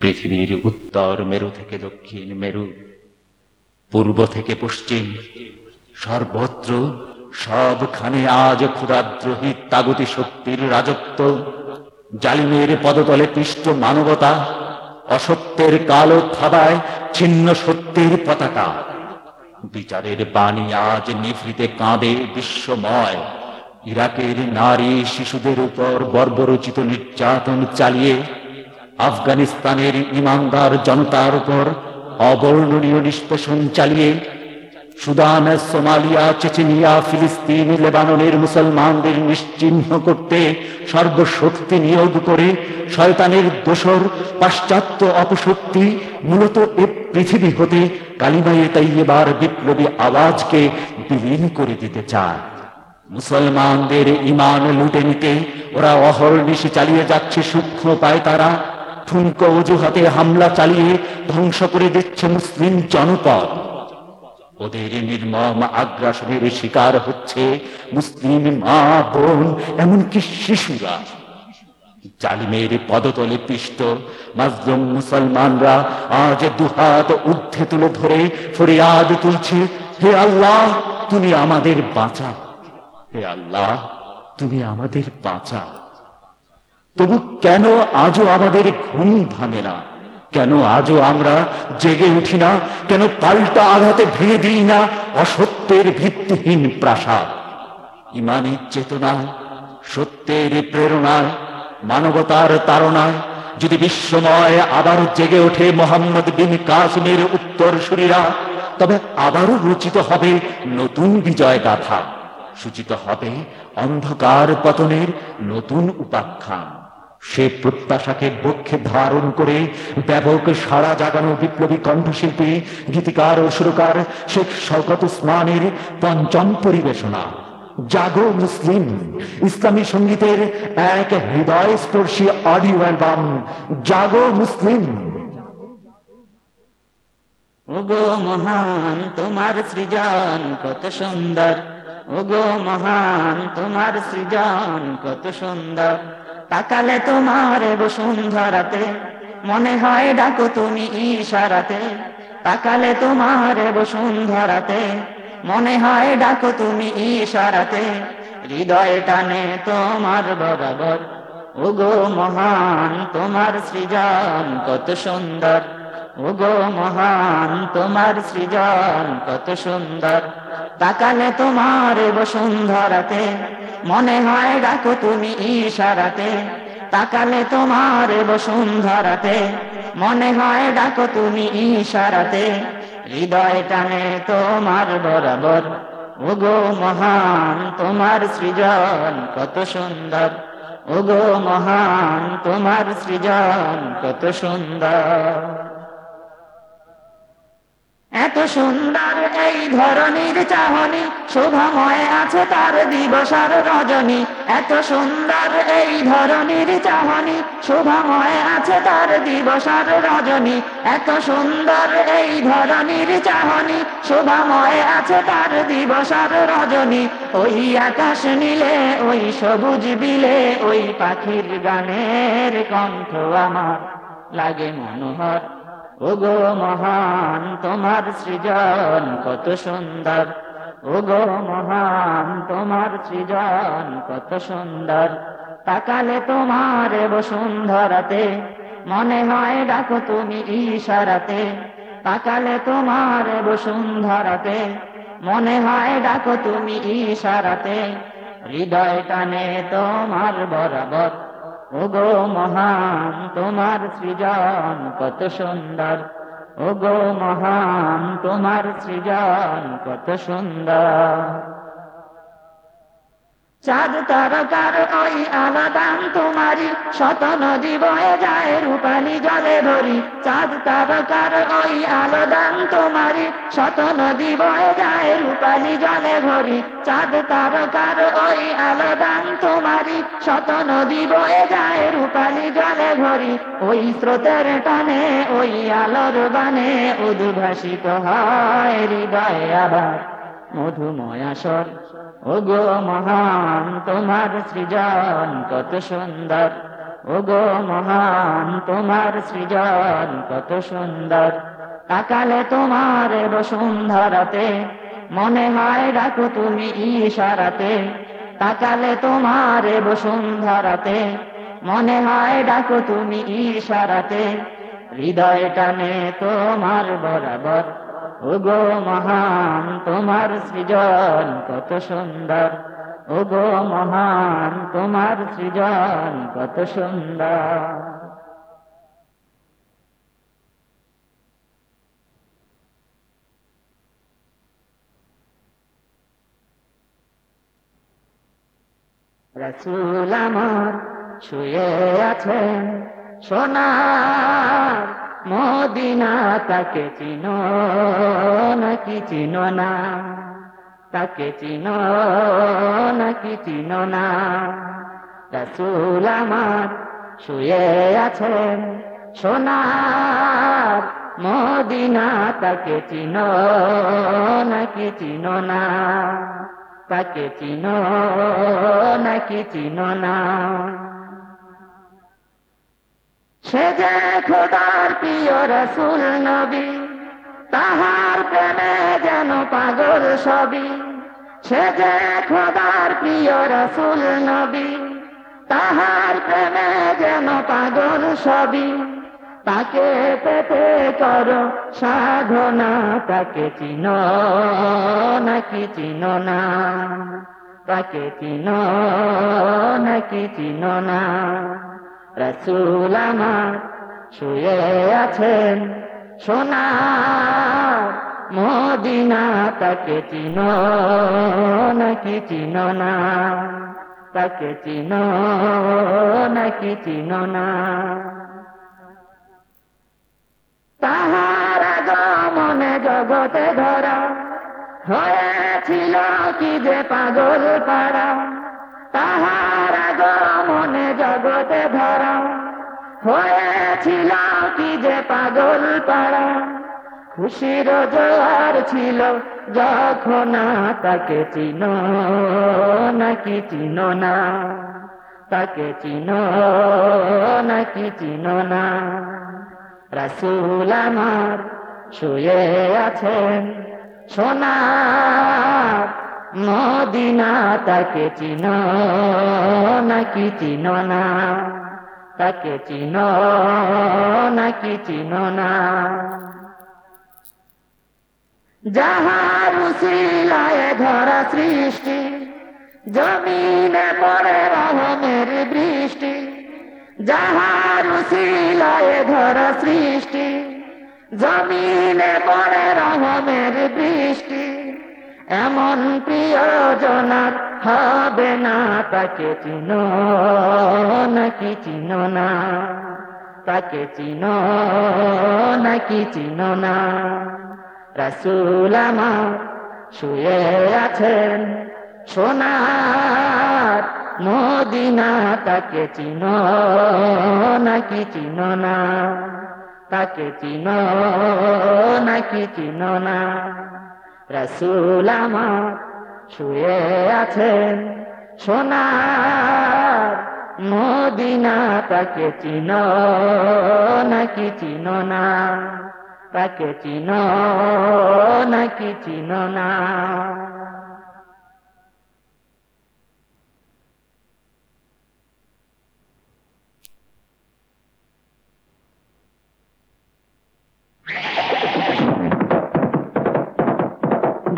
পৃথিবীর উত্তর মেরু থেকে দক্ষিণ মেরু, পূর্ব থেকে পশ্চিম, সর্বত্র সবখানে আজ ক্ষুদাদ্রোহী তাগতি শক্তির রাজত্ব, জালিমের পদতলে পৃষ্ঠ মানবতা, অসত্যের কালো থাবায় ছিন্ন সত্যের পতাকা। বিচারের বাণী আজ নিভৃতে কাঁদে বিশ্বময়। ইরাকের নারী শিশুদের উপর বর্বরচিত নির্যাতন চালিয়ে আফগানিস্তানের ইমানদার জনতার উপর অবর্ণনীয় নিষ্পেষণ চালিয়ে সুদান, সোমালিয়া, চেচেনিয়া, ফিলিস্তিন, লেবাননের মুসলমানদের নিশ্চিহ্ন করতে সর্বশক্তি নিয়োগ করে শয়তানের দোসর, পাশ্চাত্য অপশক্তি মূলত এ পৃথিবী হতে কালিমায়ে তাইয়েবার বিপ্লবী আওয়াজকে বিলীন করে দিতে চায়। মুসলমানদের ইমান লুটে নিতে ওরা অহর্নিশি চালিয়ে যাচ্ছে সূক্ষ্ম পায় তারা ঠুনকো অজুহাতে হামলা চালিয়ে ধ্বংস করে দিচ্ছে মুসলিম জনপদ। ওদের নির্মম আগ্রাসনের শিকার হচ্ছে মুসলিম মা বোন এমনকি শিশুরা। জালিমের পদতলে পিষ্ট মাজলুম মুসলমানরা আজ দুহাত ঊর্ধ্বে তুলে ধরে ফরিয়াদ তুলছে, হে আল্লাহ, তুমি আমাদের বাঁচা হে আল্লাহ, তুমি আমাদের বাঁচা তবু কেন আজও আমাদের ঘুম ভাঙে না? কেন আজও আমরা জেগে উঠি না? কেন পাল্টা আঘাতে ভেঙে দিই না? অসত্যের ভিত্তিহীন প্রাসাদ। ইমানের চেতনায়, সত্যের প্রেরণায়, মানবতার তারণায় যদি বিশ্বময় আবার জেগে ওঠে মোহাম্মদ বিন কাসিমের উত্তরসূরীরা, তবে আবারও রচিত হবে নতুন বিজয় গাথা সূচিত হবে অন্ধকার পতনের নতুন উপাখ্যান। সে প্রত্যাশাকে বক্ষে ধারণ করে ব্যাপক সারা জাগানো বিপ্লবী কণ্ঠশিল্পী, গীতিকার ও সুরকার শেখ শওকত উসমানের পঞ্চম পরিবেশনা। জাগো মুসলিম, ইসলামী সঙ্গীতের এক হৃদয় স্পর্শী অডিও অ্যালবাম, জাগো মুসলিম। ওগো মহান, তোমার সৃজন কত সুন্দর। ওগো মহান, তোমার সৃজন কত সুন্দর। তাকালে তোমার বসুন্ধরাতে, মনে হয় ডাকো তুমি ইশারাতে। তাকালে তোমার বসুন্ধরাতে, মনে হয় ডাকো তুমি ইশারাতে। হৃদয় টানে তোমার বরাবর, ওগো মহান, তোমার সৃজন কত সুন্দর। ওগো মহান, তোমার সৃজন কত সুন্দর। তাকালে তোমার বসুন্ধরাতে, মনে হয় ডাকো তুমি ইশারাতে। তাকালে তোমার বসুন্ধরাতে, মনে হয় ডাকো তুমি ইশারাতে। হৃদয় টানে তোমার বরাবর, ওগো মহান, তোমার সৃজন কত সুন্দর। ওগো মহান, তোমার সৃজন কত সুন্দর। সুন্দর এই ধরনের চাহনি, শোভাময় আছে তার দিবসার রজনী। এত সুন্দর এই ধরনের চাহনি, শোভাময় আছে তার দিবসার রজনী। এত সুন্দর এই ধরনের চাহনি, শোভাময় আছে তার দিবসার রজনী। ওই আকাশ নীলে, ওই সবুজ বিলে, ওই পাখির গানের কণ্ঠ আমার লাগে মনোহর। ওগো মহান, তোমার সৃজন কত সুন্দর। ওগো মহান, তোমার সৃজন কত সুন্দর। তাকালে তোমার বসুন্ধরাতে মনে হয় ডাকো তুমি ইশারাতে তাকালে তোমার বসুন্ধরাতে মনে হয় ডাকো তুমি ইশারাতে হৃদয় টানে তোমার বরাবর ওগো মহান তোমার সৃজন কত সুন্দর। ওগো মহান তোমার সৃজন কত সুন্দর। চাঁদ তারকার ওই আলাদান তোমারি শত নদী বয়ে যায়, রূপালি জলে ভরি। চাঁদ তারকার ওই আলাদান তোমারি শত নদী বয়ে যায়, রূপালি জলে ভরি। চাঁদ তারকার ওই আলাদান তোমারি শত নদী বয়ে যায়, রূপালি জলে ভরি। ওই স্রোতের টানে, ওই আলোর বানে উদ্ভাসিত হয় হৃদয়ে আবার। মধুময় আসর। ওগো মহান, তোমার সৃজন কত সুন্দর। ওগো মহান, তোমার সৃজন কত সুন্দর। তাকালে তোমার বসুন্ধরাতে, মনে হয় ডাকো তুমি ইশারাতে। তাকালে তোমার বসুন্ধরাতে, মনে হয় ডাকো তুমি ইশারাতে। হৃদয় টানে তোমার বরাবর ওগো মহান, তোমার সৃজন কত সুন্দর। ওগো মহান, তোমার সৃজন কত সুন্দর। রসুল আমার শুয়ে আছেন সোনার মদিনা তাকে চিনো নাকি চিনো না? তাকে চিনো নাকি চিনো না? রসুল আমার শুয়ে আছেন, সোনার মদিনা তাকে চিনো নাকি চিনো না? তাকে চিনো নাকি চিনো না? সে যে খোদার প্রিয় রসুল নবী, তাহার প্রেমে যেন পাগল সবই। সে যে খোদার প্রিয় রসুল নবী, তাহার প্রেমে যেন পাগল সবই। তাকে পেতে করো সাধনা, তাকে চিন নাকি চিন না? তাকে চিন নাকি চিন না? রসুল আমার শুয়ে আছেন। সোনা মদিনা তাকে চিন নাকি চিন না? তাকে চিন নাকি চিন না? তাহার মনে জগতে ধরা হয়েছিল কি যে পাগল পাড়া? তাহার মনে জগতে হয়েছিল কি যে পাগল পাড়া? খুশির জোয়ার ছিল যখন তাকে চিন নাকি চিন না? তাকে চিন নাকি চিন না? রসুল আমার শুয়ে আছেন সোনার মদিনা তাকে চিন নাকি চিন না? তাকে চিন নাকি চিন না? যাহার উশিলায় ধরা সৃষ্টি, জমিনে পড়ে রহমের বৃষ্টি, যাহার উশিলায় ধরা সৃষ্টি, জমিনে পড়ে রহমের বৃষ্টি এমন প্রিয়জনার হবে না, তাকে চিন নাকি চিন না? তাকে চিন নাকি চিন না? রসুল আমার শুয়ে আছেন, সোনার মদিনা, তাকে চিন নাকি চিন না? তাকে চিন নাকি চিন না? রসুল আমার শুয়ে আছেন। সোনার মদিনা তাকে চিন নাকি চিন না? তাকে চিন নাকি চিন না?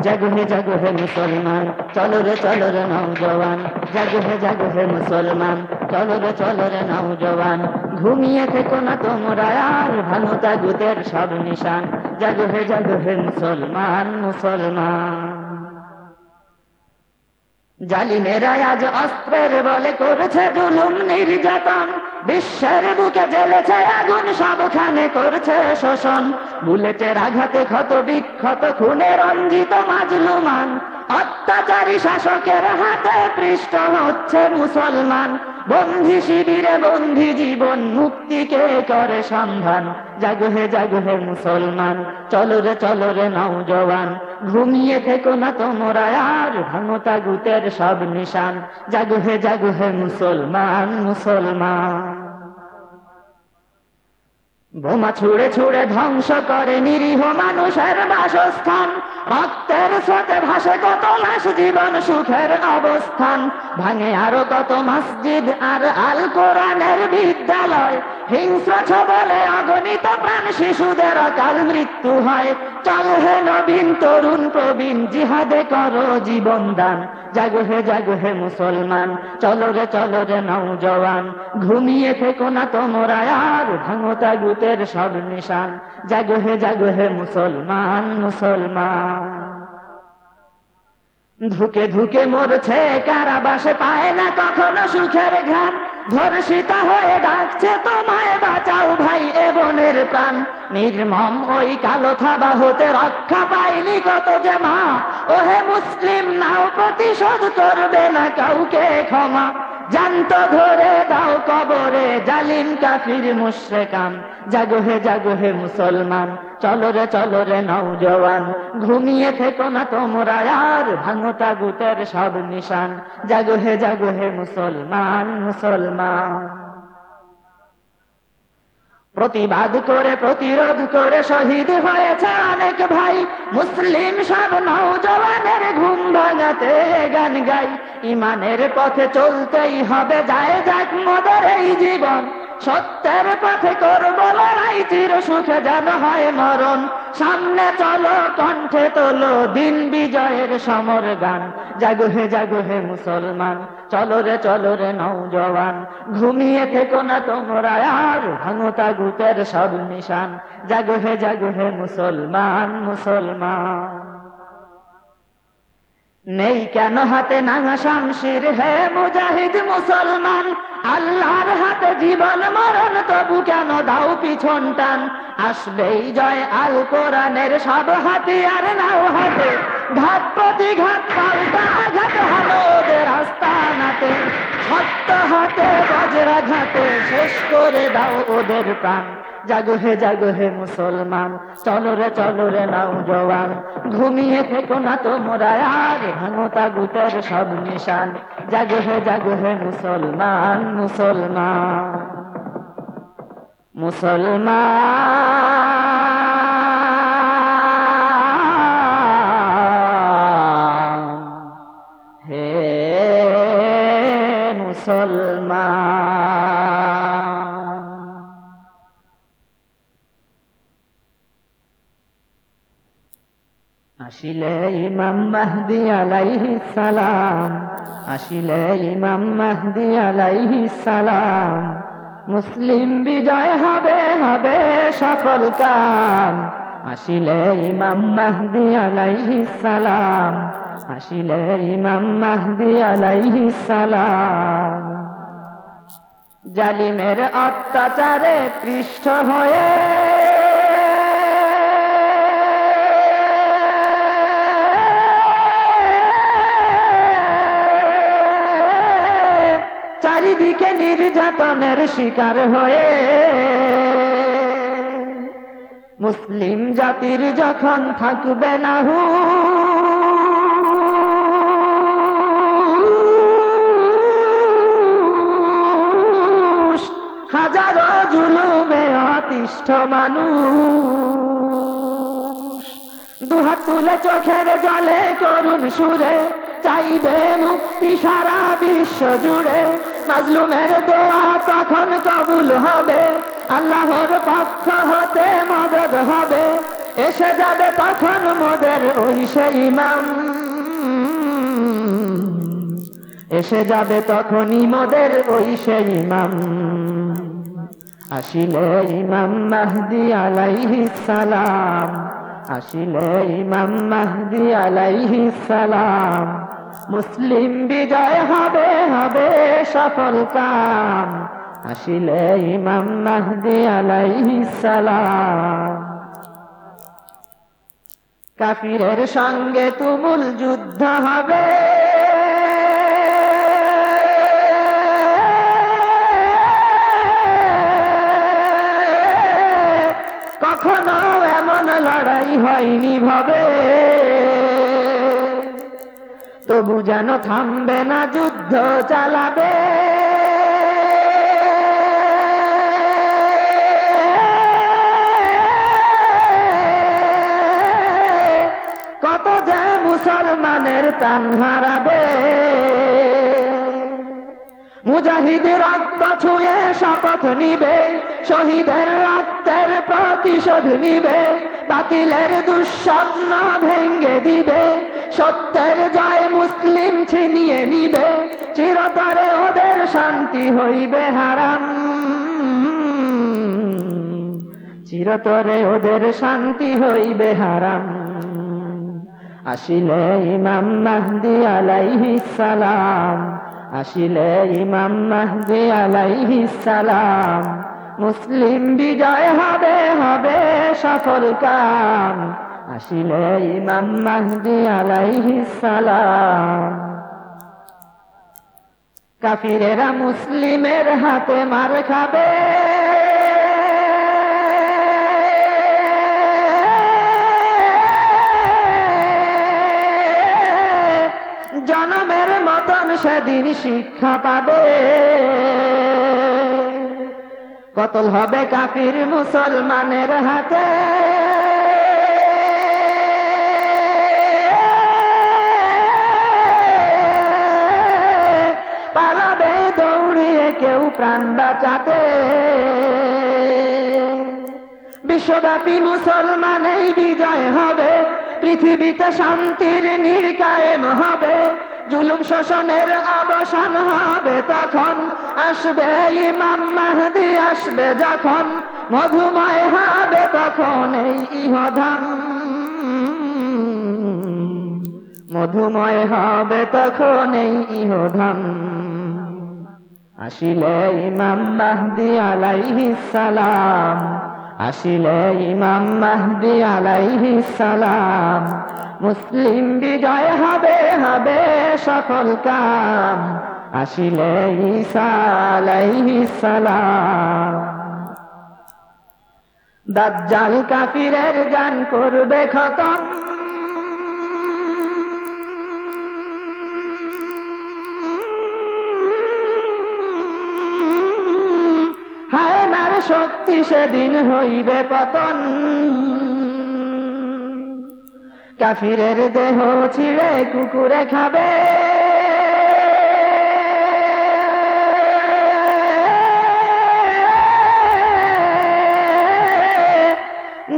জাগো হে জাগো হে মুসলমান, চলো রে চলো রে নৌজওয়ান জাগো হে জাগো হে মুসলমান, চলো রে চলো রে নৌজওয়ান ঘুমিয়ে থেকো না তোমরা আর ভানু তাগুদের সব নিশান। জাগো হে জাগো হে মুসলমান মুসলমান। জালিমেরা আজ অস্ত্রের বলে করেছে জুলুম নির্যাতন। বিশ্বের বুকে জ্বলেছে আগুন, সবখানে করছে শোষণ। বুলেটের আঘাতে ক্ষত বিক্ষত খুনে রঞ্জিত মাজলুমান অত্যাচারী শাসকের হাতে পৃষ্ঠ হচ্ছে মুসলমান। বন্ধি শিবিরে, বন্ধি জীবন, মুক্তি কে করে সন্ধান? জাগ হে জাগ হে মুসলমান, চলো রে চলো রে নৌজওয়ান ঘুমিয়ে থেকো না তোমরা আর, ভাঙো তাগুতের সব নিশান। জাগ হে জাগ হে মুসলমান মুসলমান। বোমা ছুড়ে ছুড়ে ধ্বংস করে নিরীহ মানুষের বাসস্থান। রক্তের স্রোতে ভাসে কত মাস জীবন সুখের অবস্থান। ভাঙে আরও কত মসজিদ আর আল কোরআনের বিদ্যালয়। হিংস্র ছবলে অগণিত প্রাণ শিশুদের অকাল মৃত্যু হয়। চল হে নবীন তরুণ প্রবীণ, জিহাদে করো জীবন দান। জাগো হে জাগো হে মুসলমান, চলো রে চলো রে নৌজওয়ান ঘুমিয়ে থেকো না তোমরা আর, ভাঙো তাগুতের সব নিশান। জাগো হে জাগো হে মুসলমান মুসলমান। ধুকে ধুকে মরছে কারাবাসে, পায় না কখনো সুখের ঘান ধর্ষিতা হয়ে ডাকছে, তোমায় বাঁচাও ভাই এ বোনের প্রাণ। নির্মম ওই কালো থাবা হতে রক্ষা পাইনি কত যে মা। ওহে মুসলিম, নাও প্রতিশোধ করবে না কাউকে ক্ষমা। জান্ত ধরে দাও কবরে, জালিম, কাফির মুশ্রেকাম জাগো হে জাগো হে মুসলমান, চলো রে চলো রে নৌজওয়ান ঘুমিয়ে থেকো না তোমরা আর, ভাঙো তাগুতের সব নিশান। জাগো হে জাগো হে মুসলমান মুসলমান। প্রতিবাদ করে, প্রতিরোধ করে শহীদ হয়েছে অনেক ভাই। মুসলিম সব নৌজওয়ানের ঘুম ভাঙাতে গান গাই। ইমানের পথে চলতেই হবে, যায় যাক মদের এই জীবন। সত্যের পথে করব লড়াই, চির সুখে যেন হয় মরণ। সামনে চলো, কণ্ঠে তোলো, দিন বিজয়ের সমর গান। জাগো হে জাগো হে মুসলমান, চলো রে চলো রে নৌজওয়ান। ঘুমিয়ে থেকো না তোমরা, আর ভাঙো তাগুতের সব নিশান। জাগো হে জাগো হে মুসলমান মুসলমান। নেই কেন হাতে নাঙা শামশির হে মুজাহিদ মুসলমান? আল্লাহর হাতে জীবন মরণ তবু কেন দাও পিছন টান? আসবেই জয় আল কোরআনের সব হাতিয়ার নাও হাতে। ঘাত প্রতি ঘাত পাল্টা আঘাত হলো ওদের আস্তানাতে। সত্য হাতে বজরা ঘাতে শেষ করে দাও ওদের প্রাণ। জাগো হে জাগো হে মুসলমান। চলো রে চলো রে নাও জওয়ান ঘুমিয়ে থেকো না তোমরা আর, ভাঙো তাগুতের সব নিশান। জাগো হে জাগো হে মুসলমান মুসলমান মুসলমান। আসিলে ইমাম মাহদি আলাইহি সালাম, আসিলে ইমাম মাহদি আলাইহি সালাম, মুসলিম বিজয় হবে হবে সফল কাম। আসিলে ইমাম মাহদি আলাইহি সালাম, আসিলে ইমাম মাহদি আলাইহি সালাম। জালিমের অত্যাচারে পৃষ্ঠ হয়ে চারিদিকে নির্যাতনের শিকার হয়ে মুসলিম জাতির যখন থাকবে না হু, হাজারো জুলুমে অতিষ্ঠ মানুষ। দুহাত তুলে চোখের জলে করুন সুরে, চাইবে মুক্তি সারা বিশ্ব জুড়ে। মাজলুমের দোয়া তখন কবুল হবে। আল্লাহর পক্ষ হতে মদত হবে। এসে যাবে তখন মোদের ওই সে ইমাম। এসে যাবে তখনই মোদের ওই সে ইমাম। আসিলে ইমাম মাহদি আলাইহি সালাম। আসিলে ইমাম মাহদি আলাইহি সালাম। মুসলিম বিজয় হবে হবে সফল কাম। আসিলে ইমাম মাহদি সালাম। কাফিরের সঙ্গে তুমুল যুদ্ধ হবে। কখনো এমন লড়াই হয়নি ভাবে। তবু যেন থামবে না, যুদ্ধ চালাবে। কত যে মুসলমানের প্রাণ হারাবে। মুজাহিদের রক্ত ছুঁয়ে শপথ নিবে, শহীদের রক্তের প্রতিশোধ নিবে, বাতিলের দুঃস্বপ্ন ভেঙ্গে দিবে। সত্যের জয় মুসলিম ছিনিয়ে নিবে, চিরতরে ওদের শান্তি হইবে হারাম। চিরতরে ওদের শান্তি হইবে হারাম। আসিলে ইমাম মাহদি আলাইহিস সালাম, আসিলে ইমাম মাহদি আলাইহিস সালাম, মুসলিম বিজয় হবে হবে সফল কাম। আসিলে ইমাম মাহদি আলাইহিস সালাম। কাফিরেরা মুসলিমের হাতে মার খাবে। জনমের মতন সেদিন শিক্ষা পাবে। কতল হবে কাফির মুসলমানের হাতে। প্রাণ বাঁচাতে। বিশ্বব্যাপী মুসলমান এই বিজয় হবে, পৃথিবীতে শান্তির নির্কায়েম হবে, জুলুম শোষণের অবসান হবে তখন। আসবে ইমাম মাহদি, আসবে যখন, মধুময় হবে তখন এই ইহধাম। মধুময় হবে তখন এই ইহধাম। আসিলে ইমাম মাহদি আলাইহি সালাম, আসিলে ইমাম মাহদি আলাইহিস সালাম। মুসলিম বিজয় হবে হবে সফল কাম। আসিলে ঈসা আলাইহিস সালাম। দাজ্জাল কাফিরের গান করবে খতম শক্তি সেদিন হইবে পতন। কাফিরের দেহ ছিঁড়ে কুকুরে খাবে।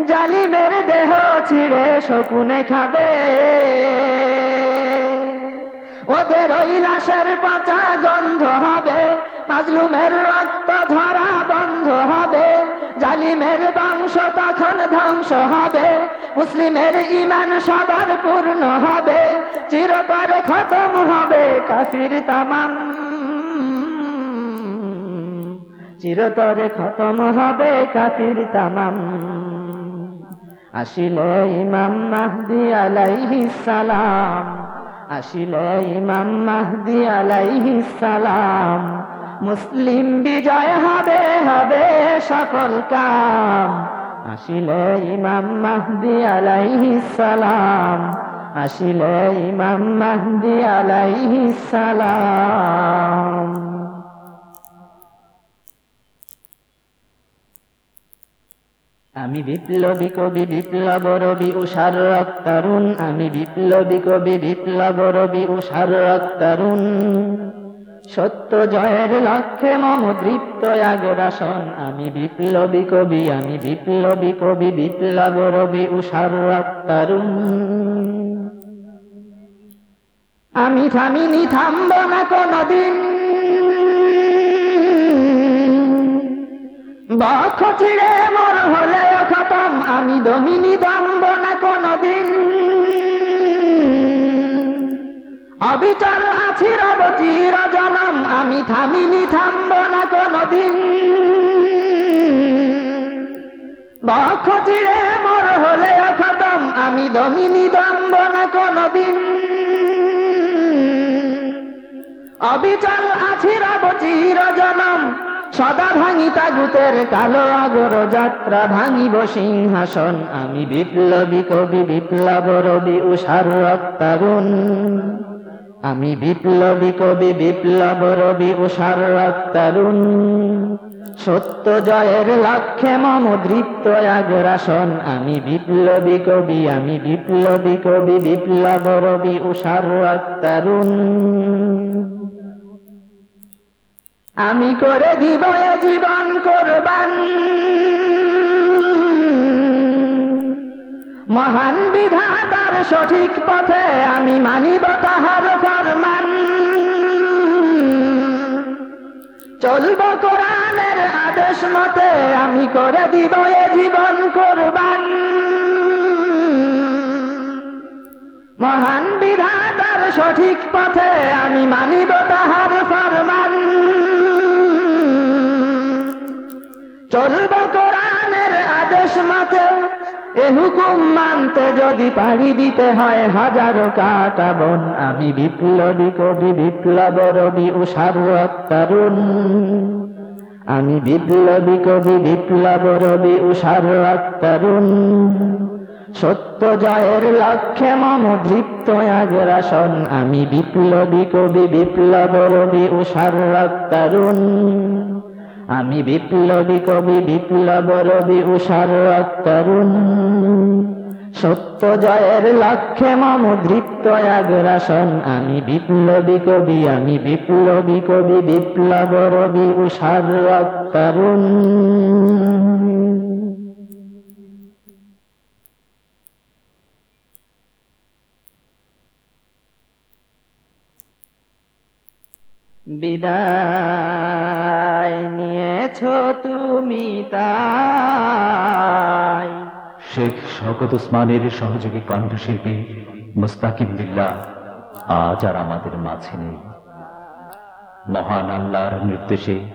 জালিমের দেহ ছিঁড়ে শকুনে খাবে। ওদের ওই লাশের পচা গন্ধ হবে। মাজলুমের রক্ত ধরা বন্ধ হবে, জালিমের বংশ তখন ধ্বংস হবে, মুসলিমের ইমান সবার পূর্ণ হবে চিরতরে খতম হবে কাফির তামাম। চিরতরে খতম হবে কাফির তামাম। আসিলে ইমাম মাহদি আলাইহিস সালাম, আসিলে ইমাম মাহদি আলাইহিস সালাম। মুসলিম বিজয় হবে হবে সকল কাম। আসিলে ইমাম মাহদি আলাইহিস সালাম, আসিলে ইমাম মাহদি আলাইহিস সালাম। আমি বিপ্লবী কবি বিপ্লব রবি উষার রক্তারুণ আমি বিপ্লবী কবি বিপ্লব রবি উষার রক্তারুণ সত্য জয়ের লক্ষ্যে মম দৃপ্ত আগরাসন আমি বিপ্লবী কবি, আমি বিপ্লবী কবি, বিপ্লব রবি উষার রক্তারুণ। আমি থামিনি, থামব না কোনদিন। বক্ষ ছিড়ে মর হলে খতম, আমি দমিনি, দম্ব না কোনদিন। অবিচল আছি রব চির জনম, আমি থামিনি, থামব না কোনদিন। বক্ষ ছিড়ে মর হলে খতম আমি দমিনি, দম্ব না কোনদিন। অবিচল আছি রব চির জনম, সদা ভাঙি তাগুতের কালো আগর যাত্রা ভাঙিব সিংহাসন। আমি বিপ্লবী কবি, বিপ্লব রবি, উষার রক্তারুণ আমি বিপ্লবী কবি বিপ্লব রবি উষার রক্তারুণ সত্য জয়ের লক্ষ্যে মম দৃপ্ত আগ্রাসন। আমি বিপ্লবী কবি, আমি বিপ্লবী কবি, বিপ্লব রবি উষার রক্তারুণ আমি করে দিব জীবন করবান। মহান বিধাতার সঠিক পথে আমি মানিব তাহার ফরমান। চলব কোরআনের আদেশ মতে আমি করে দিব এ জীবন করবান। মহান বিধাতার সঠিক পথে আমি মানিব তাহার ফরমান। চলব কোরআনের আদেশ মতে এ হুকুম মানতে যদি পাড়ি দিতে হয় হাজারো কাটা বন। আমি বিপ্লবী কবি, বিপ্লব রবি, উষার তরুণ আমি বিপ্লবী কবি, বিপ্লব রবি, উষার তরুণ সত্য জয়ের লক্ষ্যে মম দৃপ্ত আগ্রাসন আমি বিপ্লবী কবি, বিপ্লব রবি, উষার তরুণ আমি বিপ্লবী কবি, বিপ্লব রবি, উষার তরুণ। সত্য জয়ের লক্ষ্যে মম দৃপ্ত আগ্রাসন। আমি বিপ্লবী কবি, আমি বিপ্লবী কবি, বিপ্লব রবি, উষার তরুণ। বিদায় নিয়েছ তুমি তাই। শেখ শওকত ওসমানের সহযোগী কণ্ঠশিল্পী মুস্তাকিম বিল্লাহ আজ আর আমাদের মাঝে নেই। মহান আল্লাহর নির্দেশে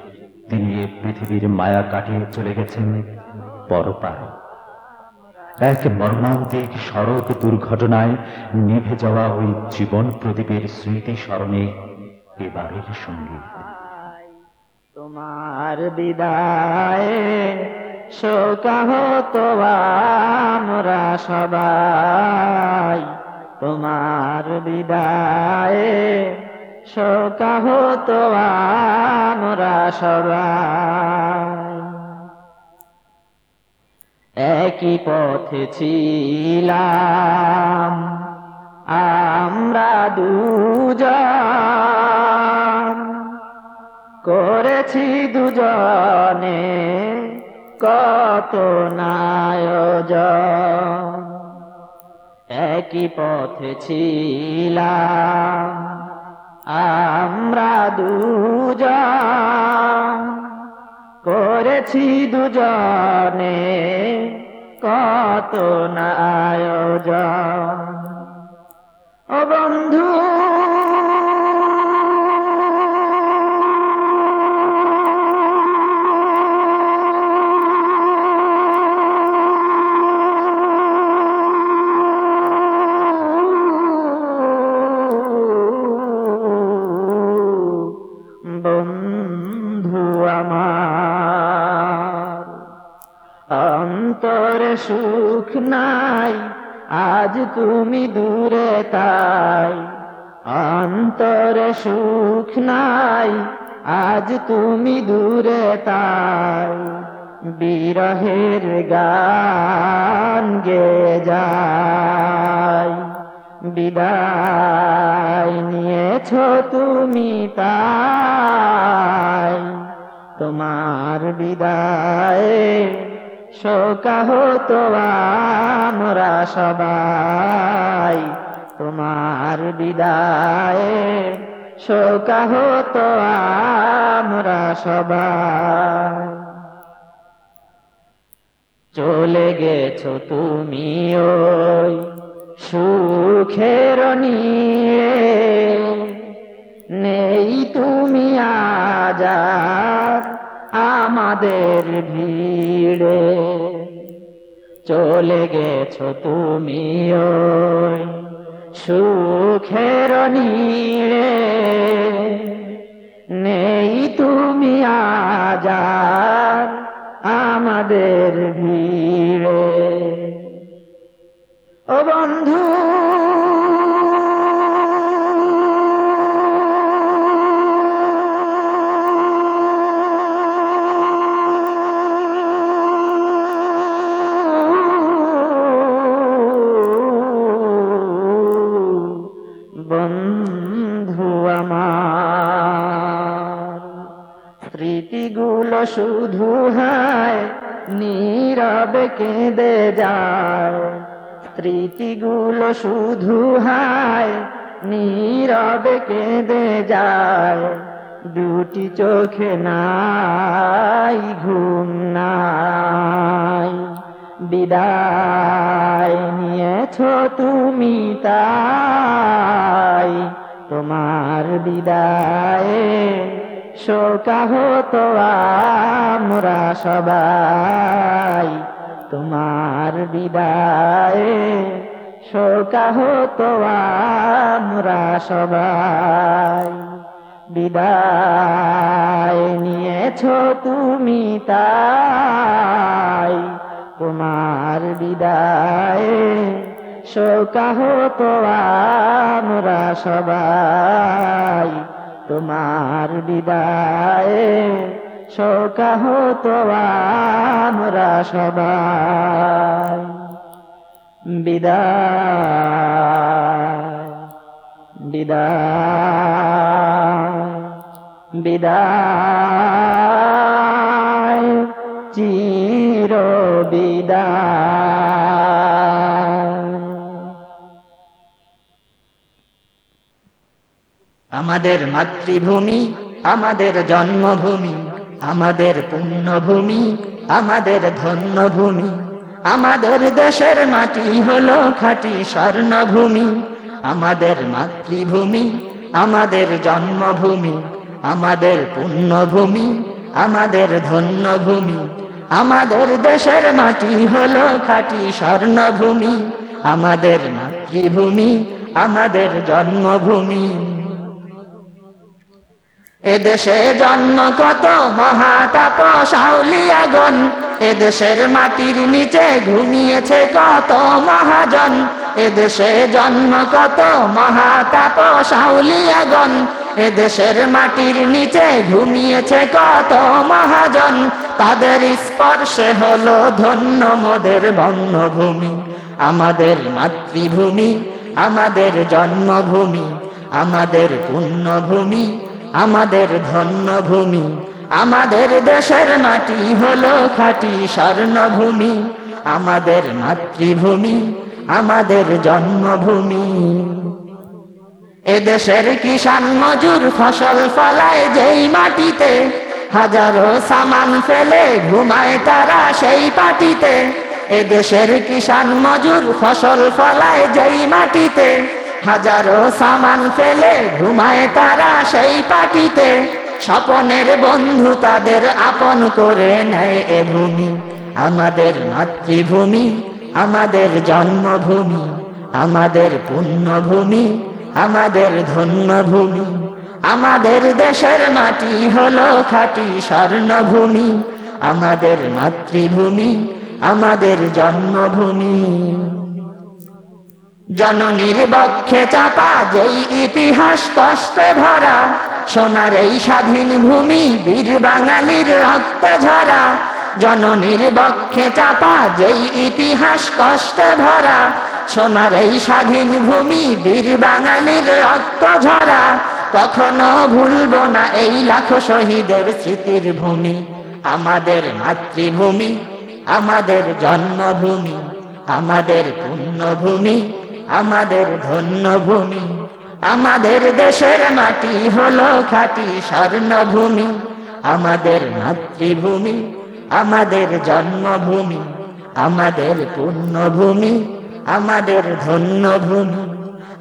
তিনি এ পৃথিবীর মায়া কাটিয়ে চলে গেছেন পরপার। এক মর্মান্তিক সড়ক দুর্ঘটনায় নিভে যাওয়া ওই জীবন প্রদীপের স্মৃতি স্মরণে এবারের সংগীত তোমার বিদায় শোকাহত আমরা সবাই। তোমার বিদায় শোকাহত আমরা সবাই। একই পথে ছিলাম, আমরা দুজন করেছি দুজনে কত নায়োজন। একই পথে ছিলাম, আমরা দুজন। করেছি দুজনে কত নায়োজন। ও বন্ধু নাই, আজ তুমি দূরে তাই। অন্তরে সুখ নাই, আজ তুমি দূরে তাই। বিরহের গান গে যায় বিদায় নিয়েছ তুমি তাই। তোমার বিদায় শোকাহত আমরা সবাই, তোমার বিদায় শোকাহত আমরা সবাই। চলে গেছো তুমি ওই সুখের নিয়ে, নেই তুমি আজ আমাদের ভিড়ে। চলে গেছো তুমি ওই সুখের নীড়ে। নেই তুমি আজার আমাদের ভিড়ে। ও বন্ধু স্মৃতিগুলো শুধু হায়, নীরবে কেঁদে যায়। দুটি চোখে নাই, ঘুম নাই। বিদায় নিয়েছ তুমি তাই, তোমার বিদায়ে শোকা হতো আমরা সবাই। তোমার বিদায়ে শোকা হতো আমরা সবাই। বিদায় নিয়েছ তুমি তাই। তোমার বিদায় শোকা হতো আমরা সবাই। তোমার বিদায় শোকা হতো আমরা সবাই। বিদায় বিদায় বিদায় চির বিদায় আমাদের মাতৃভূমি আমাদের জন্মভূমি আমাদের পুণ্যভূমি আমাদের ধন্যভূমি। আমাদের দেশের মাটি হলো খাঁটি স্বর্ণভূমি, আমাদের মাতৃভূমি, আমাদের জন্মভূমি, আমাদের পুণ্যভূমি, আমাদের ধন্যভূমি, আমাদের দেশের মাটি হলো খাঁটি স্বর্ণভূমি, আমাদের মাতৃভূমি, আমাদের জন্মভূমি। এদেশে জন্ম কত মহাতাপ সাউলিয়াগন এদেশের মাটির নিচে ঘুমিয়েছে কত মহাজন? এদেশে জন্ম কত মহাতাপ সাউলিয়াগন এদেশের মাটির নিচে ঘুমিয়েছে কত মহাজন? তাদের স্পর্শে হলো ধন্য মোদের বঙ্গভূমি। আমাদের মাতৃভূমি, আমাদের জন্মভূমি, আমাদের পুণ্যভূমি আমাদের ধন্যভূমি, আমাদের দেশের মাটি হলো খাঁটি স্বর্ণভূমি, আমাদের মাতৃভূমি, আমাদের জন্মভূমি। এদেশের কিষান মজুর ফসল ফলায় যেই মাটিতে, হাজারো সামান ফেলে ঘুমায় তারা সেই পাটিতে, এদেশের কিষান মজুর ফসল ফলায় যেই মাটিতে হাজারো সামান ফেলে ঘুমায় তারা সেই পাটিতে স্বপনের বন্ধু তাদের আপন করে নেয় এ ভূমি। আমাদের মাতৃভূমি, আমাদের জন্মভূমি, আমাদের পুণ্যভূমি, আমাদের ধন্যভূমি। আমাদের দেশের মাটি হলো খাঁটি স্বর্ণভূমি। আমাদের মাতৃভূমি, আমাদের জন্মভূমি। জননীর বক্ষে চাপা, যেই ইতিহাস কষ্টে ভরা, সোনার এই স্বাধীন ভূমি, বীর বাঙালির রক্ত ঝরা। জননীর বক্ষে চাপা, যেই ইতিহাস কষ্টে ভরা, সোনার এই স্বাধীন ভূমি, বীর বাঙালির রক্ত ঝরা। কখনো ভুলব না এই লাখো শহীদের স্মৃতির ভূমি, আমাদের মাতৃভূমি, আমাদের জন্মভূমি, আমাদের পুণ্যভূমি। আমাদের ধন্যভূমি, আমাদের দেশের মাটি হলো খাঁটি স্বর্ণভূমি, আমাদের মাতৃভূমি, আমাদের জন্মভূমি, আমাদের পুণ্যভূমি, আমাদের ধন্যভূমি,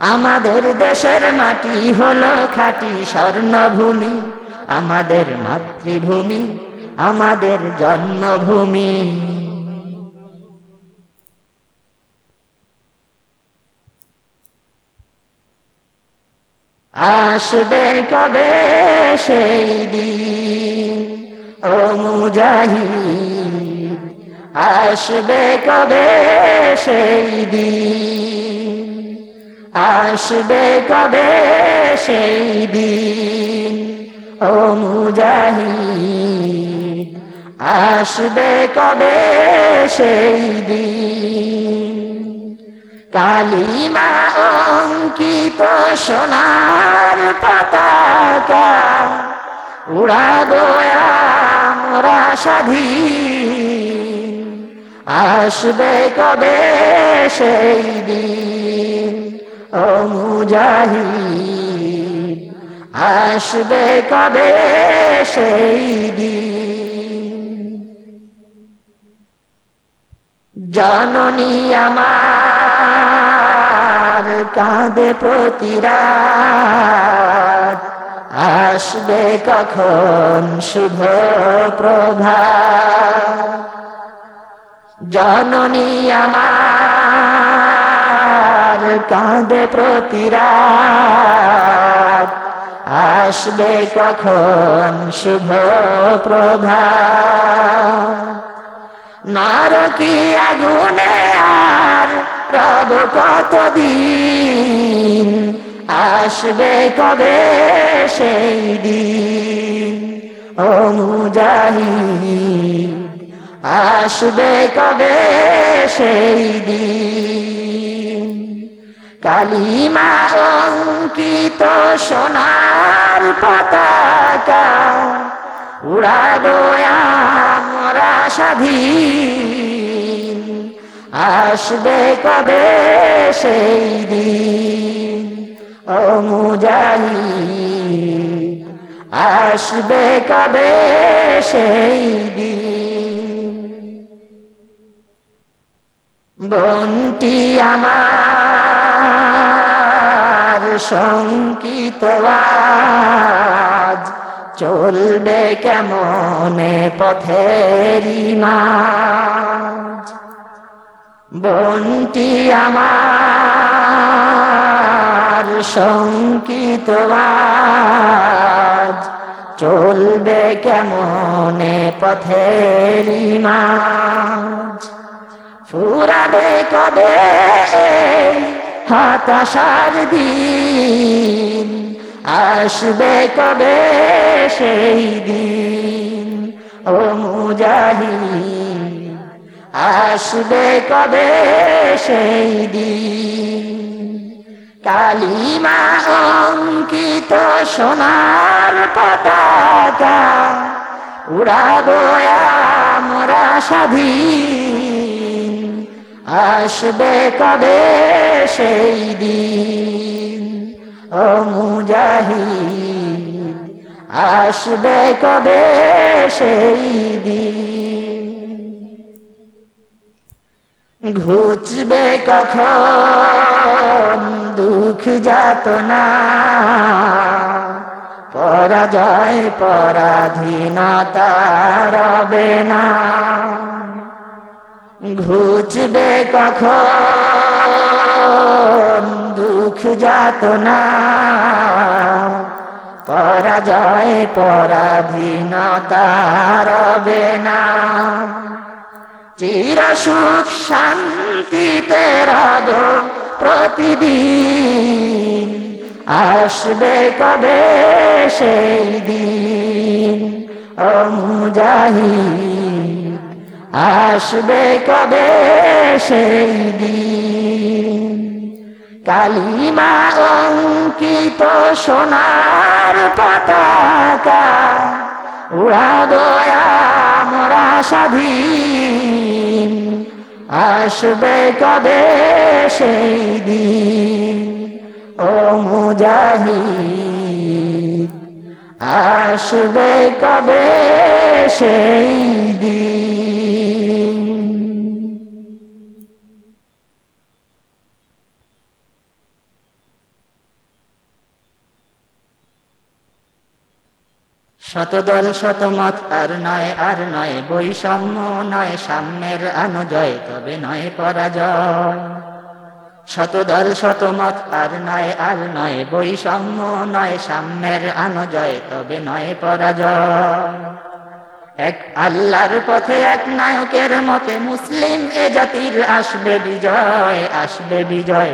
আমাদের দেশের মাটি হলো খাঁটি স্বর্ণভূমি, আমাদের মাতৃভূমি, আমাদের জন্মভূমি। আসবে কবে সেই দিন? ও মুজাহিদ আসবে কবে সেই দিন? আসবে কবে সেই দিন? ও মুজাহিদ আসবে কবে সেই দিন? কালিমা অঙ্কিত সোনার পতাকা উড়াবো আমরা স্বাধীন আসবে কবে সেই দিন? ও মুজাহিদ, আসবে কবে সেই দিন? জননী আমার কাঁদে প্রতিরাত আসবে কখন শুভ প্রভা জননী আমার কাঁদে প্রতিরাত আসবে কখন শুভ প্রভা নারকি আগুনে আর রব কতদিন? আসবে কবে সেই দিন? মুজাহিদ আসবে কবে সেই দিন? কালিমা অঙ্কিত সোনার পতাকা উড়াবো আমরা স্বাধীন। আসবে কবে সেই দিন? ও মুজাহিদ, আসবে কবে সেই দিন? বন্টি আমার শঙ্কিত চলবে কেমনে পথেরি মাঝ বন্টি আমার শঙ্কিত চলবে কেমনে পথেরি মাঝ? ফুরাবে কবে হতাশার দিন? আসবে কবে সেই দিন? ও মুজাহিদ আসবে কবে সেই দিন? কালিমা অঙ্কিত সোনার পতাকা উড়াবো আমরা স্বাধীন। আসবে কবে সেই দিন? ও মুজাহিদ, আসবে কবে সেই দিন? ঘুচবে কখন? দুঃখ যাত না পরাজয়, পরাধীনতা রবে না। ঘুচবে কখন? দুঃখ যাত না পরাজয়, পরাধীনতা রবে না। চির সুখ শান্তিতে রাগ প্রতিদিন। আসবে কবে সেই দিন? ও মুজাহিদ আসবে কবে সেই দিন? কালিমা অঙ্কিত সোনার পতাকা উড়াবো আমরা স্বাধীন। আসবে কবে সেই দিন? ও মুজাহিদ আসবে কবে সেই দিন? শতদল শতমত, আর নয় আর নয়, বৈষম্য নয়, সাম্যের অনুজয় তবে নয় পরাজয়। শতদল শতমত, আর নয় আর নয়, বৈষম্য নয়, সাম্যের আনজয় তবে নয় পরাজয়। এক আল্লাহর পথে এক নায়কের মতে মুসলিম এ জাতির আসবে বিজয় আসবে বিজয়।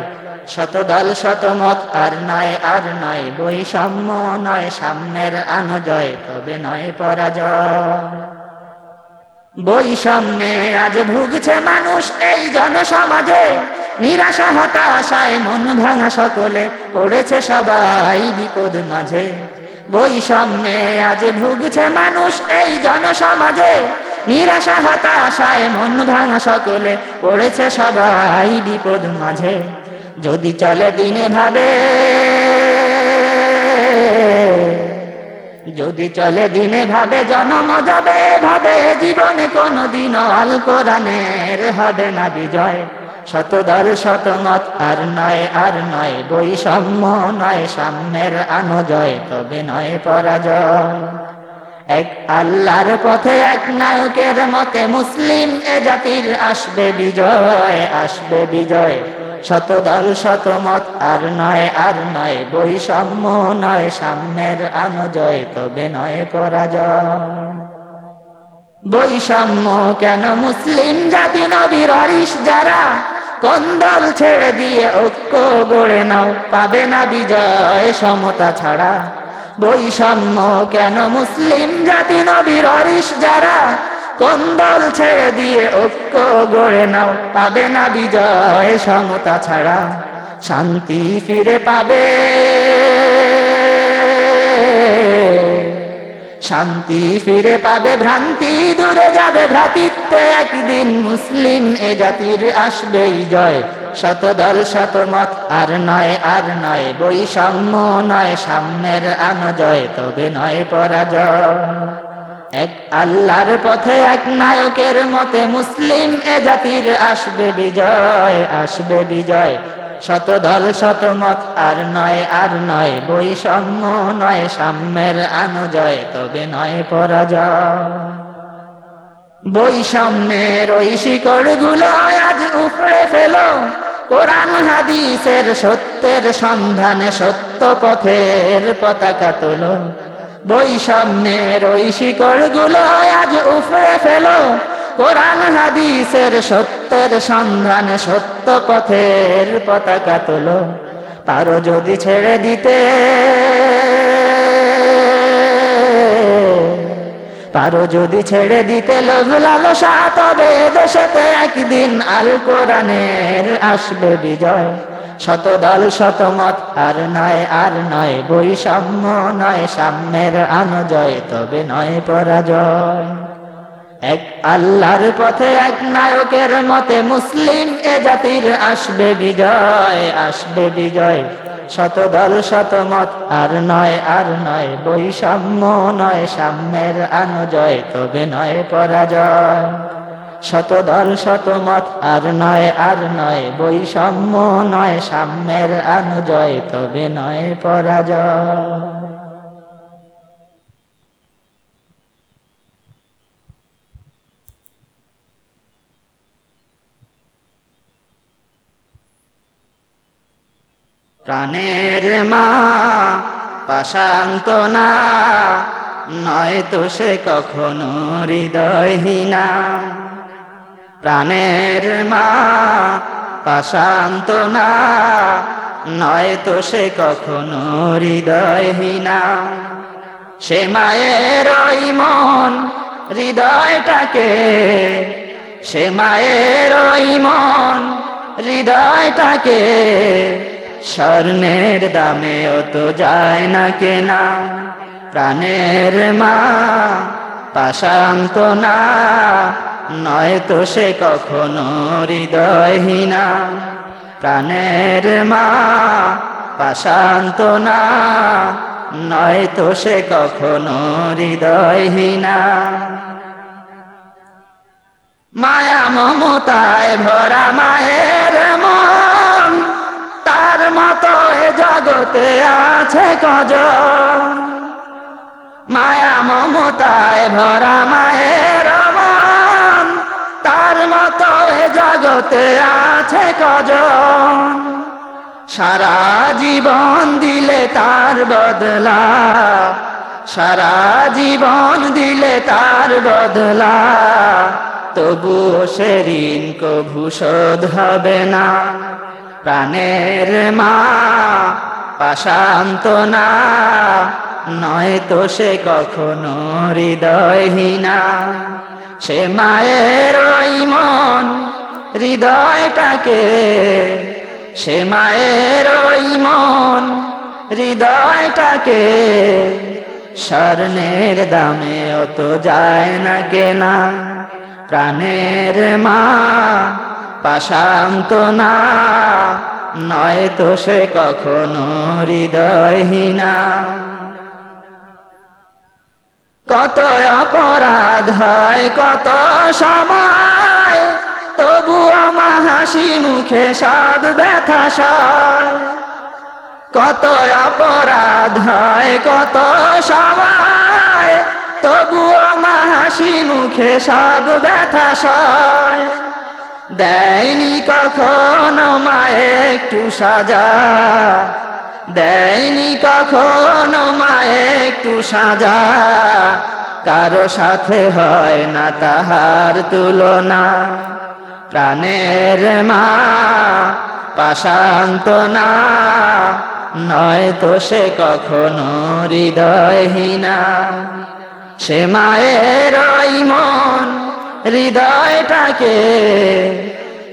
শতদল শতমত, আর নয় আর নয়, বৈষম্য নয় সাম্যের আনজয়, তবে নয় পরাজয়। বৈষম্যে আজ ভুগছে মানুষ এই জনসমাজে, নিরাশা, হতাশায় মন ভাঙা সকলে, পড়েছে সবাই বিপদ মাঝে। বৈষম্যে আজ ভুগছে মানুষ এই জনসমাজে, নিরাশা, হতাশায় মন ভাঙা সকলে, পড়েছে সবাই বিপদ মাঝে। যদি চলে দিনে ভাবে, যদি চলে দিনে ভাবে, জন্ম যাবে ভাবে, জীবনে কোনো দিন আল কোরআনের হবে না বিজয়। শতদল শতমত, আর নয় আর নয়, বৈষম্য নয়, সাম্যের আনজয়, তবে নয় পরাজয়। এক আল্লাহর পথে এক নায়কের মতে মুসলিম এ জাতির আসবে বিজয় আসবে বিজয়। শতদল শতমত, আর নয় আর নয়, বৈষম্য নয় সাম্যের আনজয় তবে নয় পরাজয়। বৈষম্য কেন মুসলিম জাতি নবীর অরিস যারা? কন্দল ছেড়ে দিয়ে ঐক্য গড়ে নাও, পাবে না বিজয় সমতা ছাড়া? বৈষম্য কেন মুসলিম জাতি নবীর অরিস যারা? কন্দল ছেড়ে দিয়ে ঐক্য গড়ে নাও। পাবে না বিজয় সমতা ছাড়া। শান্তি ফিরে পাবে। শান্তি ফিরে পাবে ভ্রান্তি, দূরে যাবে ভ্রাতৃত্ব। একদিন মুসলিম এ জাতির আসবেই জয়। শতদল, শতমত, আর নয় আর নয়, বৈষম্য নয়, সাম্যের আনজয় তবে নয় পরাজয়। এক আল্লাহর পথে এক নায়কের মতে মুসলিম এ জাতির আসবে বিজয় আসবে বিজয়। শতদল শতমত আর নয় আর নয়। বৈষম্য নয়, সাম্যের আনুজয়, তবে নয় পরাজয়। বৈষম্যের ওই শিকড়গুলো আজ উপড়ে ফেল। কোরআন, হাদিসের সত্যের সন্ধানে সত্য পথের পতাকা তোলো বৈষম্যের ওই শিকড়গুলো আজ উপড়ে ফেলো। কোরআন, হাদিসের সত্যের সন্ধানে, সত্য পথের পতাকা তোলো। পারো যদি ছেড়ে দিতে পারো যদি ছেড়ে দিতে লোভ লালসা, তবে দেশেতে একদিন আল কোরআনের আসবে বিজয়। শতদল শতমত আর নয় আর নয় বৈষম্য নয়, সাম্যের আনজয়, তবে নয় পরাজয়। এক আল্লাহর পথে এক নায়কের মতে মুসলিম এ জাতির আসবে বিজয় আসবে বিজয়। শতদল শতমত আর নয় আর নয় বৈষম্য নয়, সাম্যের আনুজয়, তবে নয় পরাজয়। শতদল শতমত, আর নয় আর নয়, বৈষম্য নয়, সাম্যের আনুজয়, তবে নয় পরাজয়। প্রাণের মা, পাশান্ত না নয় তো সে কখনো হৃদয়হীনা। প্রাণের মা পাশান্ত না নয় তো সে কখনো হৃদয়হীনা। সে মায়ের ওই মন, হৃদয়টাকে, সে মায়ের ওই মন, হৃদয়টাকে, স্বর্ণের দামে অত যায় না কেনা। প্রাণের মা পাশান্ত না নয় তো সে কখনো হৃদয়হীনা। প্রাণের মা পাশান্ত না। নয় তো সে কখনো হৃদয়হীনা। মায়া মমতায় ভরা মায়ের মন, তার মতো এ জগতে আছে কজ মায়া মমতায় ভরা মায়ের জগতে আছে কজন? সারা জীবন দিলে তার বদলা। সারা জীবন দিলে তার বদলা। তবুও সে ঋণ কভু শোধ হবে না। প্রাণের মা পাশান্ত না। নয় তো সে কখনো হৃদয়হীনা। সে মায়ের মন হৃদয়টাকে সে মায়ের ওই মন, হৃদয়টাকে স্বর্ণের দামে অত যায় না কেনা। প্রাণের মা পাশান্ত না, নয় তো সে কখনো হৃদয়হীনা। কত অপরাধ হয়, কত সময় তবু আমার হাসি মুখে সদ ব্যথা সয় কত অপরাধ হয়, কত সময় তবু আমার হাসি মুখে সব ব্যথা সয় দেয়নি কখনো মায়ে একটু সাজা। দেয়নি কখনো মায়ে একটু সাজা। কারও সাথে হয় না তাহার তুলনা। প্রাণের মা, পাশান্ত না। নয় তো সে কখনো হৃদয়হীনা। সে মায়ের মন, হৃদয়টাকে।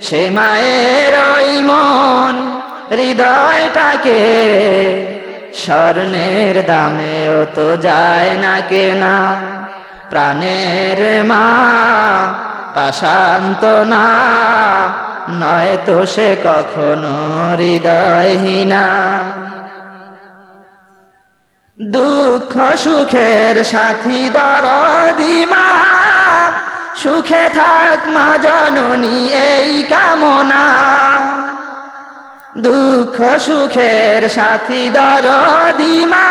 সে মায়ের মন, হৃদয়টাকে। স্বর্ণের দামেও তো যায় না কেনা। প্রাণের মা পাশান্ত না, নয় তো সে কখনো হৃদয়হীনা। দুঃখ সুখের সাথী দরদিমা সুখে থাক মা জননী এই কামনা। দুঃখ সুখের সাথী দরদিমা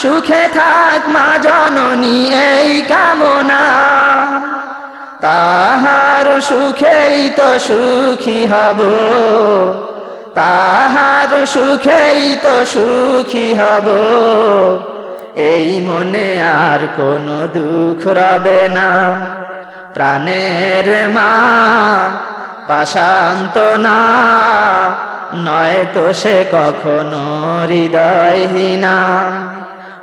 সুখে থাক মা জননী এই কামনা। তাহার সুখেই তো সুখী হব। তাহার সুখেই তো সুখী হব। এই মনে আর কোনো দুঃখ রবে না। প্রাণের মা পাশান্ত না। নয় তো সে কখনো হৃদয়হীনা।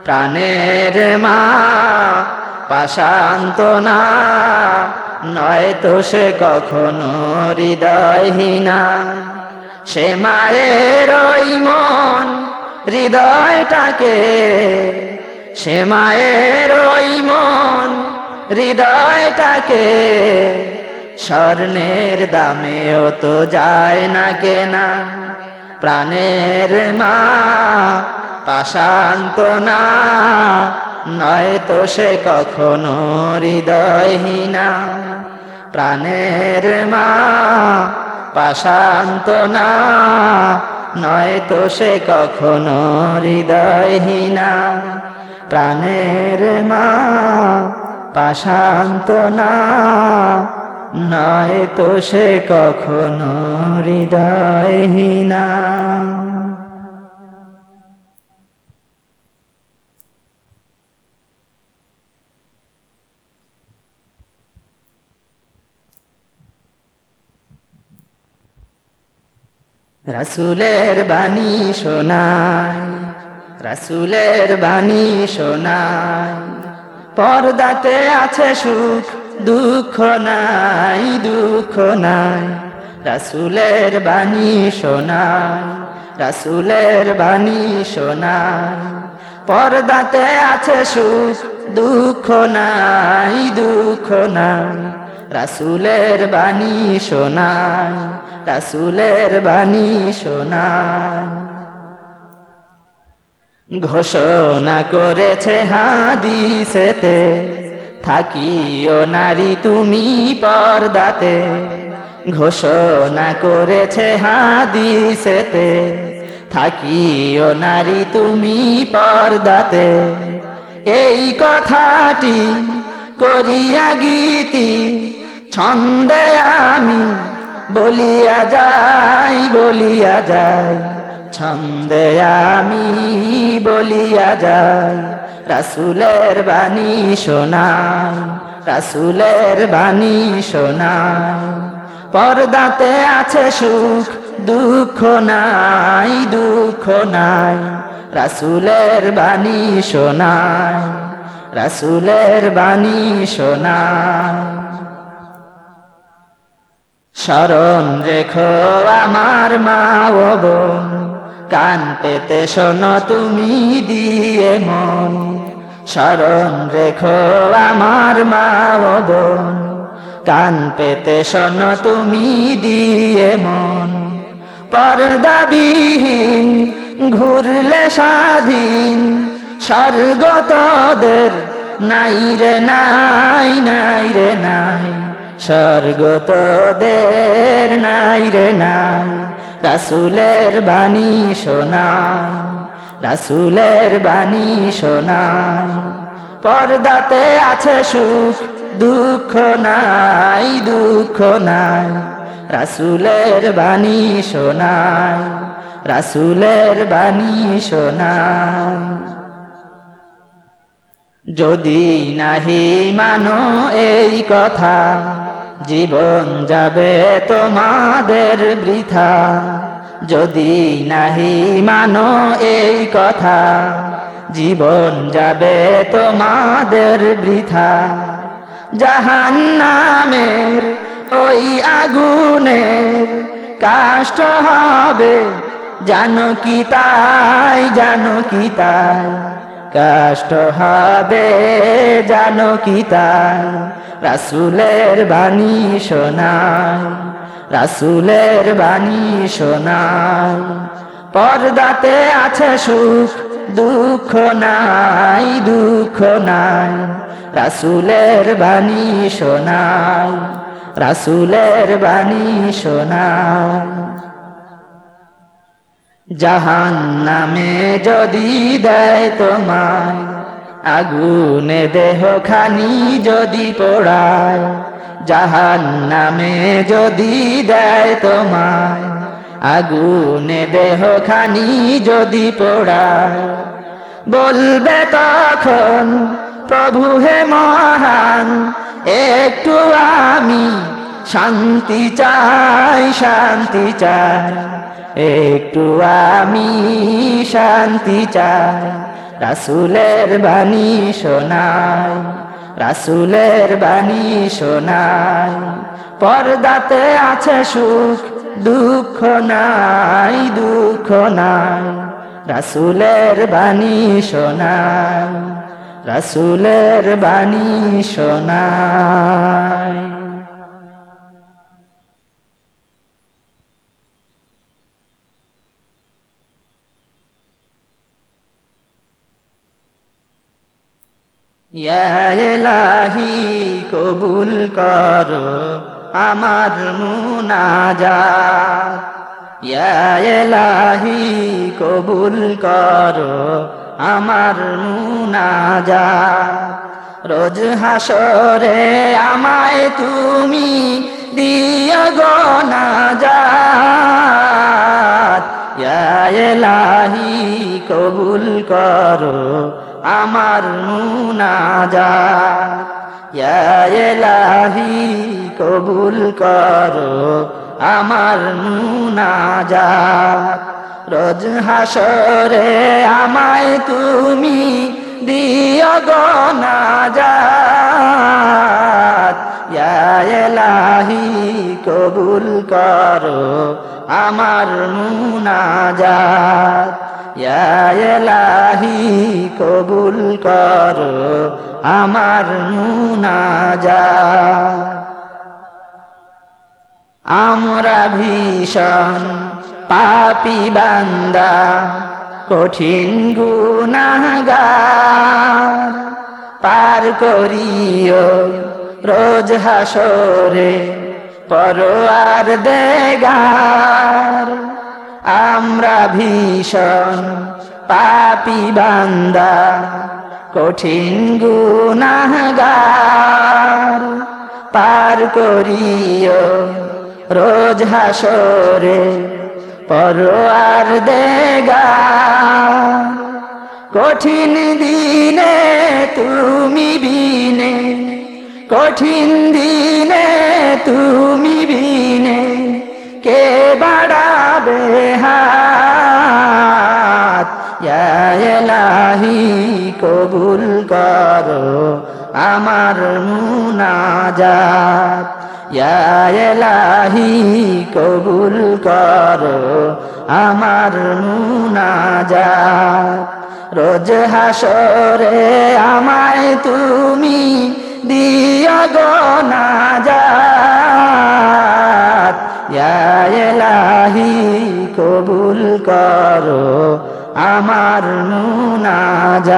প্রাণের মা পাশান্ত না নয় তো সে কখনো হৃদয়হীনা। সে মায়ের মন, হৃদয়টাকে, সে মায়ের মন, হৃদয়টাকে, স্বর্ণের দামেও তো যায় না কেনা। প্রাণের মা, পাশান্ত না। নয় তো সে কখনো হৃদয়হীনা। প্রাণের মা, পাশান্ত না। নয় তো সে কখনো হৃদয়হীনা। প্রাণের মা, পাশান্ত না। নয় তো সে কখনো হৃদয়হীনা। রাসুলের বাণী শোনায় রাসুলের বাণী শোনায় পর্দাতে আছে সুখ দুঃখ নাই দুঃখ নাই। রাসুলের বাণী শোনায় রাসুলের বাণী শোনায় পর্দাতে আছে সুখ, দুঃখ নাই দুঃখ নাই। রাসুলের বাণী শোনায় রাসুলের বাণী শোনায় ঘোষণা করেছে হাদিসেতে থাকিও নারী তুমি পর্দাতে। ঘোষণা করেছে হাদিসেতে, থাকিও নারী তুমি পর্দাতে। এই কথাটি করিয়া গীতি, ছন্দে আমি বলিয়া যাই বলিয়া যাই। ছন্দে আমি বলিয়া যাই। রাসুলের বাণী শোনাই রাসুলের বাণী শোনাই পর্দাতে আছে সুখ, দুঃখ নাই দুঃখ নাই। রাসুলের বাণী শোনাই রাসুলের বাণী শোনাই স্মরণ রেখো আমার মা ও বোন, কান পেতে শোনো তুমি দিয়ে মন। স্মরণ রেখো আমার মা বোন। কান পেতে শোনো, তুমি দিয়ে মন। পর্দাবিহীন ঘুরলে স্বাধীন। স্বর্গ তোদের নাই রে, নাই নাই রে, নাই। স্বর্গ তোদের নাই রে, নাই। রাসুলের বাণী শোনায় রাসুলের বাণী শোনায় পর্দাতে আছে সুখ, দুঃখ নাই দুঃখ নাই। রাসুলের বাণী শোনায় রাসুলের বাণী শোনায় যদি নাহি মানো এই কথা, জীবন যাবে তোমাদের বৃথা। যদি নাহি মানো এই কথা, জীবন যাবে তোমাদের বৃথা। জাহান নামের ওই আগুনের কাষ্ট হবে, জানো কি তাই, জানো কি তাই। কষ্ট হবে, জানো কি তাই, রাসুলের বাণী শোনায়। রাসুলের বাণী শোনায় পর্দাতে আছে সুখ, দুঃখ নাই দুঃখ নাই। রাসুলের বাণী শোনায় রাসুলের বাণী শোনায় জাহান নামে যদি দেয় তোমায়, আগুনে দেহ খানি যদি পোড়ায় জাহান নামে যদি দেয় তোমায়, আগুনে দেহ খানি যদি পোড়ায়, বলবে তখন, প্রভু হে মহান, একটু আমি শান্তি চাই শান্তি চাই, একটু আমি শান্তি চাই, রাসুলের বাণী শোনাই। রাসুলের বাণী শোনাই। পর্দাতে আছে সুখ, দুঃখ নাই দুঃখ নাই। রাসুলের বাণী শোনাই, রাসুলের বাণী শোনাই। এলাহি কবুল কর আমার মুনাজা এলাহি কবুল কর আমার মুনাজা রোজ হাসরে আমায় তুমি দিয় গনা যা এলাহি কবুল করো আমার মুনাজা এলাহি কবুল করো আমার মুনাজা রোজ হাসরে আমায় তুমি গনা যা এলাহি কবুল করো আমার মুনাজাত। এলাহি কবুল করো, আমার মুনাজাত আমরা ভীষণ পাপি বান্দা, কঠিন গুনাগার পার করিও রোজ হাসরে, পরোয়ার দেগার। আমরা ভীষণ পাপি বান্দা, কঠিন গুনাগার পার করিও রোজ হাসরে, পরোয়ার দেগা। কঠিন দিনে তুমি বিনে, কঠিন দিনে তুমি বিনে। কে বাড়াবে হাত? কবুল করো আমার মুনাজাত। এলাহি কবুল করো আমার মুনাজাত। রোজ হাসরে আমায় তুমি দিয়া যাত ইয়া এলাহি কবুল করো আমার মুনাজাত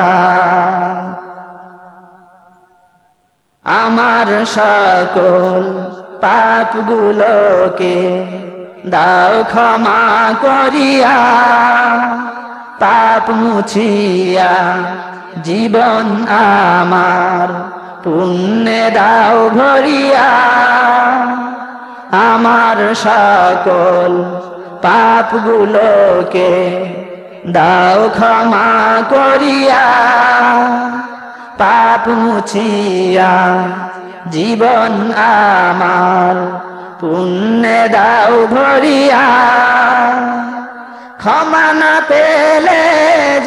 আমার সকল পাপগুলোকে দাও ক্ষমা করিয়া, পাপ মুছিয়া জীবন আমার পুণ্যে দাও ভরিয়া। আমার সকল পাপগুলোকে দাও ক্ষমা করিয়া, পাপ মুছিয়া জীবন আমার পুণ্যে দাও ভরিয়া। ক্ষমা না পেলে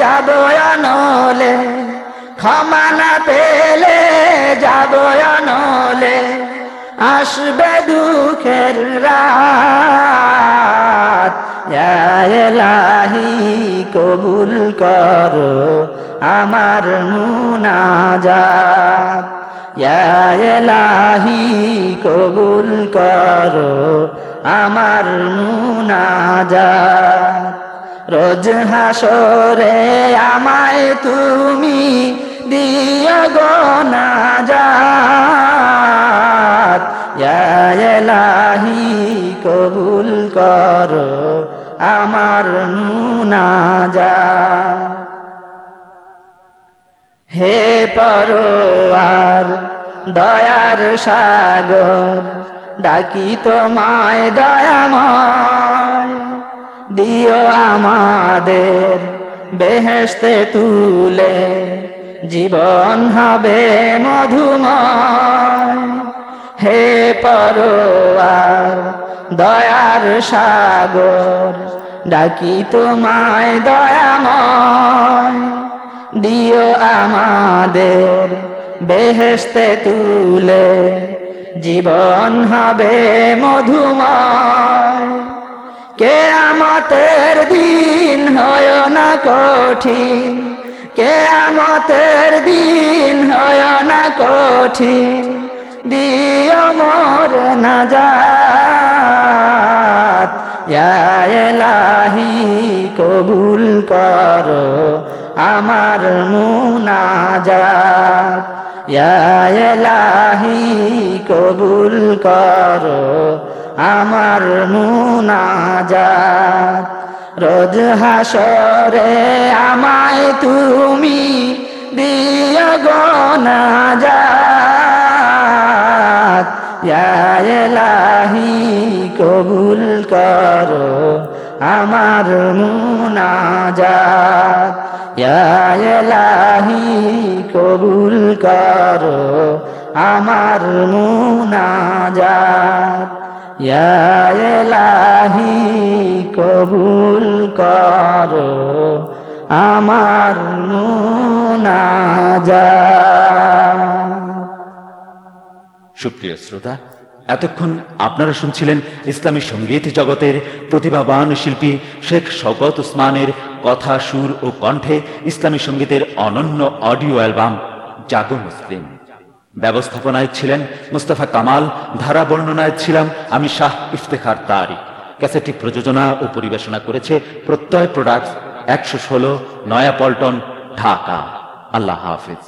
যাব নলে ক্ষমা না পেলে যাব আসবে দুঃখের এলাহি কবুল করো আমার মুনাজাত। এলাহি কবুল করো আমার মুনাজাত। রোজ হাসরে আমায় তুমি দিও গনা যাত ইয়া এলাহি কবুল করো আমার মুনাজাত হে পরোয়ার, দয়ার সাগর, ডাকি তোমায় দয়াময়। দিও আমাদের বেহেস্তে তুলে, জীবন হবে মধুময়। হে পরোয়ার দয়ার সাগর, ডাকি তোমায় দয়াময়। দিও আমাদের বেহেস্তে তুলে, জীবন হবে মধুময়। কে আমাদের দিন হয় না কঠিন কে আমাদের দিন হয় না কঠিন। দিও মোর না এলাহি, কবুল করো আমার মুনাজাত। এলাহি, কবুল করো আমার মুনাজাত। রোজ হাসরে আমায় তুমি দিও গনা যাত ইয়া এলাহি কবুল করো আমার মুনাজাত। এলাহি কবুল করো আমার মুনাজাত। এলাহি কবুল করো আমার মুনাজাত। সুপ্রিয় শ্রোতা, এতক্ষণ আপনারা শুনছিলেন ইসলামী সংগীত জগতের প্রতিভাবান শিল্পী শেখ শওকত উসমানের কথা, সুর ও কণ্ঠে ইসলামী সঙ্গীতের অনন্য অডিও অ্যালবাম জাগো মুসলিম। ব্যবস্থাপনায় ছিলেন মুস্তাফা কামাল ধারা বর্ণনায় ছিলাম আমি শাহ ইফতেখার তারিক। ক্যাসেটটি প্রযোজনা ও পরিবেশনা করেছে প্রত্যয় প্রোডাক্টস, একশো ষোলো নয়াপল্টন, ঢাকা। আল্লাহ হাফিজ।